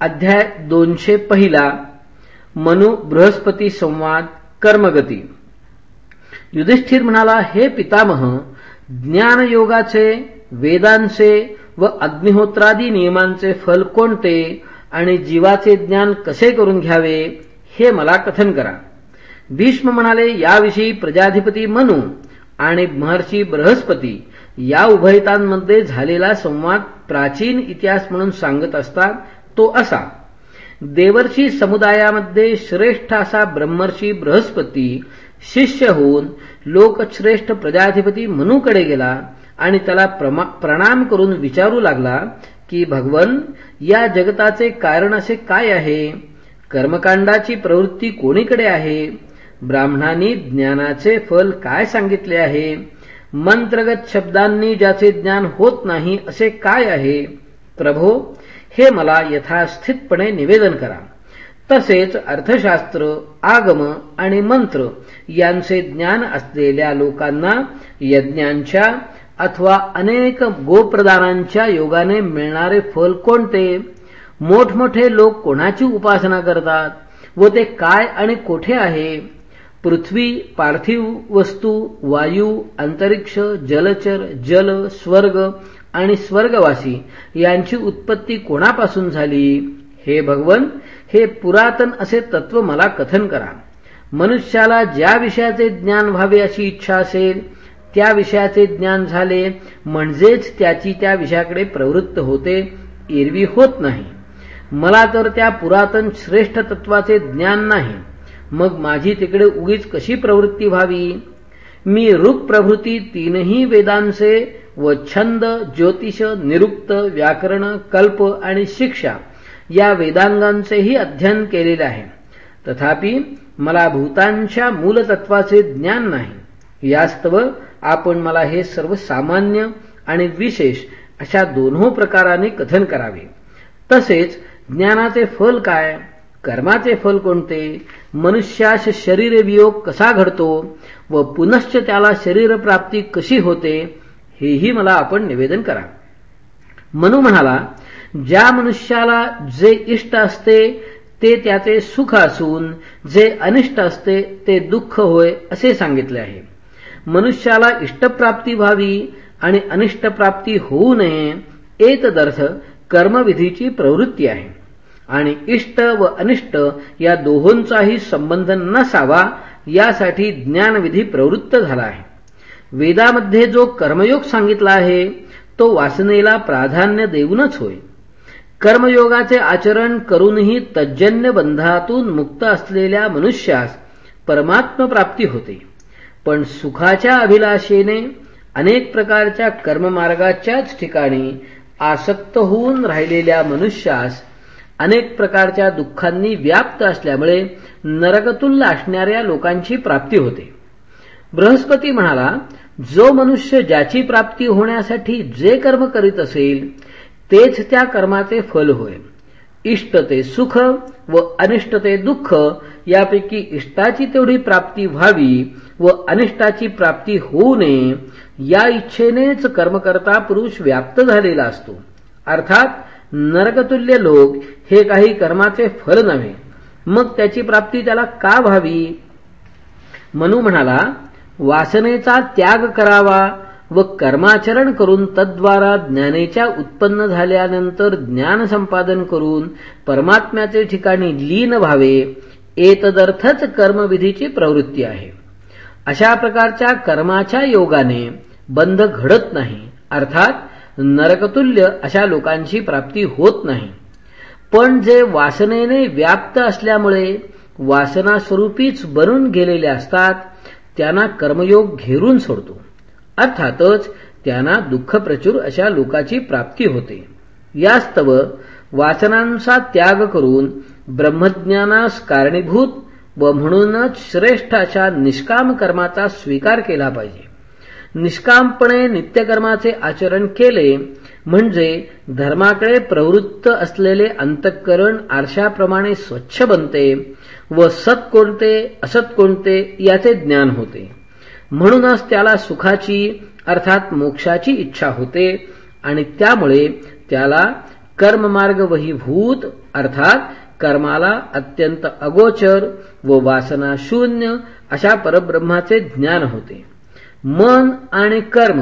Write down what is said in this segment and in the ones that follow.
अध्याय दोनशे पहिला. मनु बृहस्पती संवाद कर्मगती. युधिष्ठिर म्हणाला हे पितामह ज्ञानयोगाचे वेदांचे व अग्निहोत्रादी नियमांचे फल कोणते आणि जीवाचे ज्ञान कसे करून घ्यावे हे मला कथन करा. भीष्म म्हणाले याविषयी प्रजाधिपती मनु आणि महर्षी बृहस्पती या उभयतांमध्ये झालेला संवाद प्राचीन इतिहास म्हणून सांगत असतात तो असा देवर्षी समुदायामध्ये श्रेष्ठ असा ब्रह्मर्षी बृहस्पती शिष्य होऊन लोकश्रेष्ठ प्रजाधिपती मनूकडे गेला आणि त्याला प्रणाम करून विचारू लागला की भगवन या जगताचे कारण असे काय आहे? कर्मकांडाची प्रवृत्ती कोणीकडे आहे? ब्राह्मणांनी ज्ञानाचे फल काय सांगितले आहे? मंत्रगत शब्दांनी ज्याचे ज्ञान होत नाही असे काय आहे? प्रभो हे मला यथास्थितपणे निवेदन करा. तसेच अर्थशास्त्र आगम आणि मंत्र यांचे ज्ञान असलेल्या लोकांना यज्ञांच्या अथवा अनेक गोप्रदानांच्या योगाने मिळणारे फल कोणते? मोठमोठे लोक कोणाची उपासना करतात? व ते काय आणि कोठे आहे? पृथ्वी पार्थिव वस्तू वायू अंतरिक्ष जलचर जल स्वर्ग आणि स्वर्गवासी यांची उत्पत्ती कोणापासून झाली? हे भगवन हे पुरातन असे तत्व मला कथन करा. मनुष्याला ज्या विषयाचे ज्ञान व्हावे अशी इच्छा असेल त्या विषयाचे ज्ञान झाले म्हणजेच त्याची त्या विषयाकडे प्रवृत्त होते एरवी होत नाही. मला तर त्या पुरातन श्रेष्ठ तत्वाचे ज्ञान नाही. मग माझी तिकडे उगीच कशी प्रवृत्ती व्हावी? मी रुक प्रभृती तीनही वेदांचे व छंद ज्योतिष निरुक्त व्याकरण कल्प आणि शिक्षा या वेदांगांचेही अध्ययन केलेले आहे. तथापि मला भूतांच्या मूलतत्वाचे ज्ञान नाही. यास्तव आपण मला हे सर्व सामान्य आणि विशेष अशा दोन्ही प्रकाराने कथन करावे. तसेच ज्ञानाचे फल काय? कर्माचे फल कोणते? मनुष्यास शरीर वियोग कसा घडतो? व पुनश्च त्याला शरीरप्राप्ती कशी होते? हेही मला आपण निवेदन करा. मनु म्हणाला ज्या मनुष्याला जे इष्ट असते ते त्याचे सुख असून जे अनिष्ट असते ते दुःख होय असे सांगितले आहे. मनुष्याला इष्टप्राप्ती व्हावी आणि अनिष्टप्राप्ती होऊ नये एतदर्थ कर्मविधीची प्रवृत्ती आहे. आणि इष्ट व अनिष्ट या दोहोंचाही संबंध नसावा यासाठी ज्ञानविधी प्रवृत्त झाला आहे. वेदामध्ये जो कर्मयोग सांगितला आहे तो वासनेला प्राधान्य देऊनच होय. कर्मयोगाचे आचरण करूनही तज्जन्य बंधातून मुक्त असलेल्या मनुष्यास परमात्मप्राप्ती होते. पण सुखाच्या अभिलाषेने अनेक प्रकारच्या कर्ममार्गाच्याच ठिकाणी आसक्त होऊन राहिलेल्या मनुष्यास अनेक प्रकारच्या दुःखांनी व्याप्त असल्यामुळे नरकतुल्य असणाऱ्या लोकांची प्राप्ती होते. बृहस्पती म्हणाला जो मनुष्य ज्याची प्राप्ती होण्यासाठी जे कर्म करीत असेल तेच त्या कर्माचे फल होय. इष्ट ते सुख व अनिष्ट ते दुःख यापैकी इष्टाची तेवढी प्राप्ती व्हावी व अनिष्टाची प्राप्ती होऊ नये या इच्छेनेच कर्मकर्ता पुरुष व्याप्त झालेला असतो. अर्थात नरकतुल्य लोक हे काही कर्माचे फल नव्हे. मग त्याची प्राप्ती त्याला का व्हावी? मनू म्हणाला वासनेचा त्याग करावा व कर्माचरण करून तद्वारा ज्ञानेच्या उत्पन्न झाल्यानंतर ज्ञान संपादन करून परमात्म्याचे ठिकाणी लीन व्हावे एतदर्थच कर्मविधीची प्रवृत्ती आहे. अशा प्रकारच्या कर्माच्या योगाने बंध घडत नाही. अर्थात नरकतुल्य अशा लोकांची प्राप्ती होत नाही. पण जे वासनेने व्याप्त असल्यामुळे वासनास्वरूपीच बनून गेलेले असतात त्यांना कर्मयोग घेरून सोडतो. अर्थातच त्यांना दुःखप्रचूर अशा लोकाची प्राप्ती होते. यास्तव वासनांचा त्याग करून ब्रह्मज्ञानास कारणीभूत व म्हणूनच श्रेष्ठ अशा निष्काम कर्माचा स्वीकार केला पाहिजे. निष्कामपणे नित्यकर्माचे आचरण केले म्हणजे धर्माकडे प्रवृत्त असलेले अंतःकरण आरशाप्रमाणे स्वच्छ बनते व सत कोणते असत कोणते याचे ज्ञान होते. म्हणूनच त्याला सुखाची अर्थात मोक्षाची इच्छा होते आणि त्यामुळे त्याला कर्ममार्ग वहीभूत अर्थात कर्माला अत्यंत अगोचर व वासना शून्य अशा परब्रह्माचे ज्ञान होते. मन आणि कर्म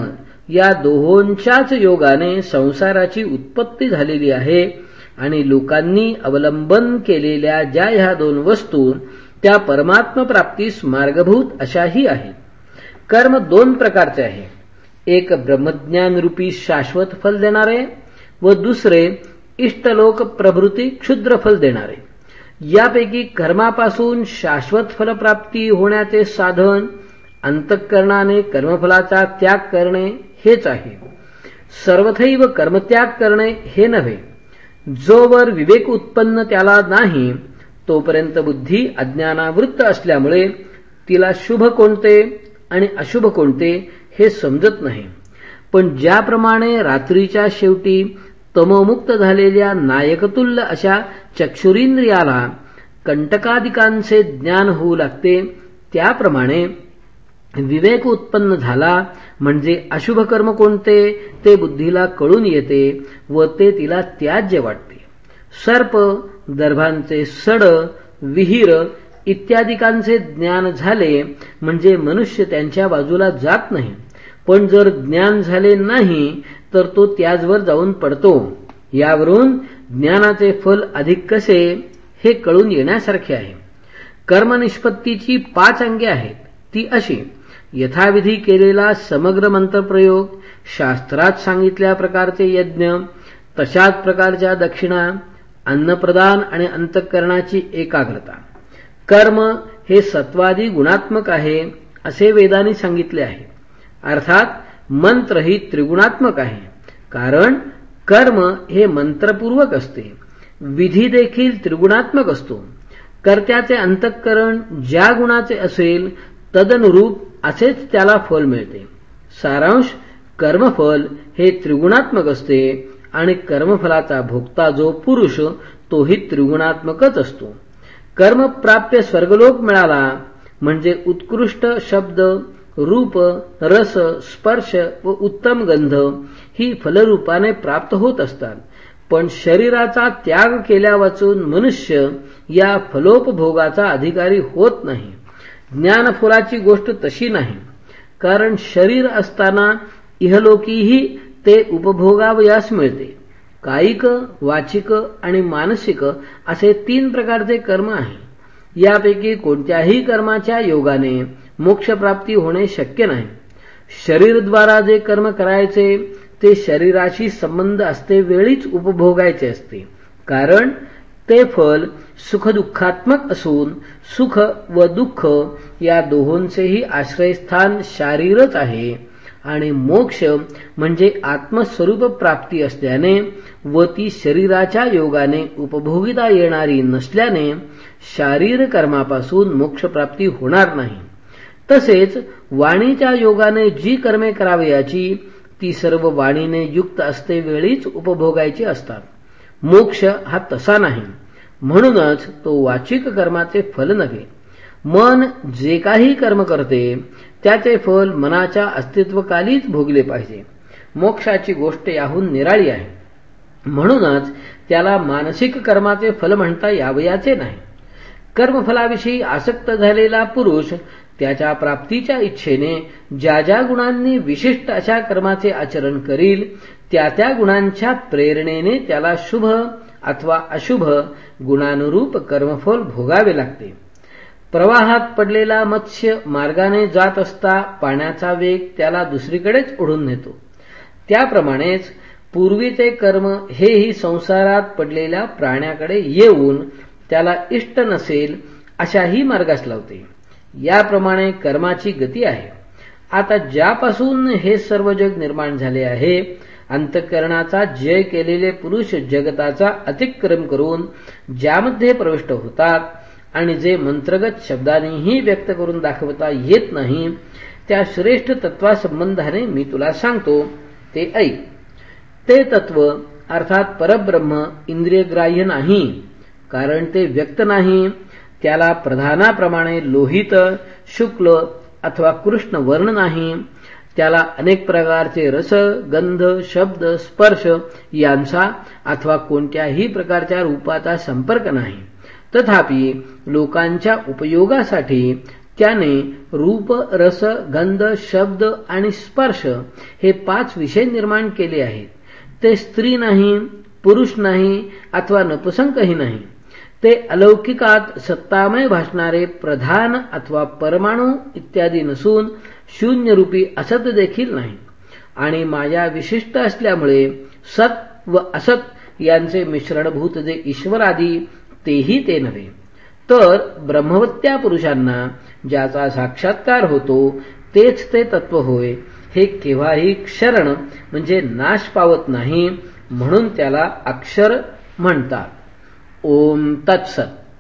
या दोहोंच्याच योगाने संसाराची उत्पत्ती झालेली आहे आणि लोकांनी अवलंबन केलेल्या ज्या ह्या दोन वस्तू त्या परमात्म प्राप्तीस मार्गभूत अशाही आहेत. कर्म दोन प्रकारचे आहे. एक ब्रह्मज्ञान रूपी शाश्वत फल देणारे व दुसरे इष्टलोक प्रभृती क्षुद्र फल देणारे. यापैकी कर्मापासून शाश्वत फलप्राप्ती होण्याचे साधन अंतःकरणाने कर्मफलाचा त्याग करणे हेच आहे. सर्वथैव कर्मत्याग करणे हे नव्हे. जोवर विवेक उत्पन्न त्याला नाही तोपर्यंत बुद्धी अज्ञानावृत्त असल्यामुळे तिला शुभ कोणते आणि अशुभ कोणते हे समजत नाही. पण ज्याप्रमाणे रात्रीच्या शेवटी तमोमुक्त झालेल्या नायकतुल्य अशा चक्षुरिंद्रियाला कंटकादिकांचे ज्ञान होऊ लागते त्याप्रमाणे विवेक उत्पन्न झाला म्हणजे अशुभ कर्म कोणते? ते बुद्धीला कळून येते व ते तिला त्याज्य वाटते. सर्प दर्भांचे सड विहीर इत्यादिकांचे ज्ञान झाले म्हणजे मनुष्य त्यांच्या बाजूला जात नाही. पण जर ज्ञान झाले नाही तर तो त्याजवर जाऊन पडतो. यावरून ज्ञानाचे फल अधिक कसे हे कळून येण्यासारखे आहे. कर्मनिष्पत्तीची पाच अंगे आहेत. ती अशी यथाविधी केलेला समग्र मंत्रप्रयोग शास्त्रात सांगितल्या प्रकारचे यज्ञ तशाच प्रकारच्या दक्षिणा अन्नप्रदान आणि अंतःकरणाची एकाग्रता. कर्म हे सत्वादी गुणात्मक आहे असे वेदांनी सांगितले आहे. अर्थात मंत्र ही त्रिगुणात्मक आहे कारण कर्म हे मंत्रपूर्वक असते. विधी देखील त्रिगुणात्मक असतो. कर्त्याचे अंतःकरण ज्या गुणाचे असेल तदनुरूप असेच त्याला फल मिळते. सारांश कर्मफल हे त्रिगुणात्मक असते आणि कर्मफलाचा भोगता जो पुरुष तोही त्रिगुणात्मकच असतो. कर्मप्राप्य स्वर्गलोक मिळाला म्हणजे उत्कृष्ट शब्द रूप रस स्पर्श व उत्तम गंध ही फलरूपाने प्राप्त होत असतात. पण शरीराचा त्याग केल्या वाचून मनुष्य या फलोपभोगाचा अधिकारी होत नाही. ज्ञानफुलाची गोष्ट तशी नाही. कारण शरीर असताना इहलोकीही ते उपभोगावयास मिळते. कायिक वाचिक आणि मानसिक असे तीन प्रकारचे कर्म आहे. यापैकी कोणत्याही कर्माच्या योगाने मोक्षप्राप्ती होणे शक्य नाही. शरीरद्वारा जे कर्म करायचे ते शरीराशी संबंध असते वेळीच उपभोगायचे असते. कारण ते फल सुखदुःखात्मक असून सुख व दुःख या दोहोंचेही आश्रयस्थान शारीरच आहे. आणि मोक्ष म्हणजे आत्मस्वरूप प्राप्ती असल्याने व ती शरीराच्या योगाने उपभोगिता येणारी नसल्याने शारीर कर्मापासून मोक्षप्राप्ती होणार नाही. तसेच वाणीच्या योगाने जी कर्मे करावयाची ती सर्व वाणीने युक्त असते वेळीच उपभोगायची असतात. मोक्ष हा तसा नाही. म्हणूनच तो वाचिक कर्माचे फल नव्हे. मन जे काही कर्म करते त्याचे फल मनाच्या अस्तित्वकालीच भोगले पाहिजे. मोक्षाची गोष्ट याहून निराळी आहे. म्हणूनच त्याला मानसिक कर्माचे फल म्हणता यावयाचे नाही. कर्मफलाविषयी आसक्त झालेला पुरुष त्याच्या प्राप्तीच्या इच्छेने ज्या ज्या गुणांनी विशिष्ट अशा कर्माचे आचरण करील त्या त्या गुणांच्या प्रेरणेने त्याला शुभ अथवा अशुभ गुणानुरूप कर्मफल भोगावे लागते. प्रवाहात पडलेला मत्स्य मार्गाने जात असता पाण्याचा वेग त्याला दुसरीकडेच ओढून नेतो. त्याप्रमाणेच पूर्वीचे कर्म हेही संसारात पडलेल्या प्राण्याकडे येऊन त्याला इष्ट नसेल अशाही मार्गास लावते. याप्रमाणे कर्माची गती आहे. आता ज्यापासून हे सर्व जग निर्माण झाले आहे अंतकरणाचा जय केलेले पुरुष जगताचा अतिक्रम करून ज्यामध्ये प्रविष्ट होतात आणि जे मंत्रगत शब्दानेही व्यक्त करून दाखवता येत नाही त्या श्रेष्ठ तत्वासंबंधाने मी तुला सांगतो. ते ऐक. ते तत्व अर्थात परब्रह्म इंद्रियग्राह्य नाही कारण ते व्यक्त नाही. त्याला प्रधानाप्रमाणे लोहित शुक्ल अथवा कृष्ण वर्ण नाही. त्याला अनेक प्रकारचे रस गंध शब्द स्पर्श यांचा अथवा कोणत्याही प्रकारच्या रूपाचा संपर्क नाही. तथापि लोकांच्या उपयोगासाठी त्याने रूप रस गंध शब्द आणि स्पर्श हे पाच विषय निर्माण केले आहेत. ते स्त्री नाही पुरुष नाही अथवा नपुसंकही नाही. ते अलौकिकात सत्तामय भासणारे प्रधान अथवा परमाणू इत्यादी नसून शून्यरूपी असत देखील नाही. आणि माया विशिष्ट असल्यामुळे सत व असत यांचे मिश्रणभूत जे ईश्वर आदी तेही ते नव्हे. तर ब्रह्मवत्या पुरुषांना ज्याचा साक्षात्कार होतो तेच ते तत्व होय. हे केव्हाही क्षरण म्हणजे नाश पावत नाही म्हणून त्याला अक्षर म्हणतात. ओम तत्सत.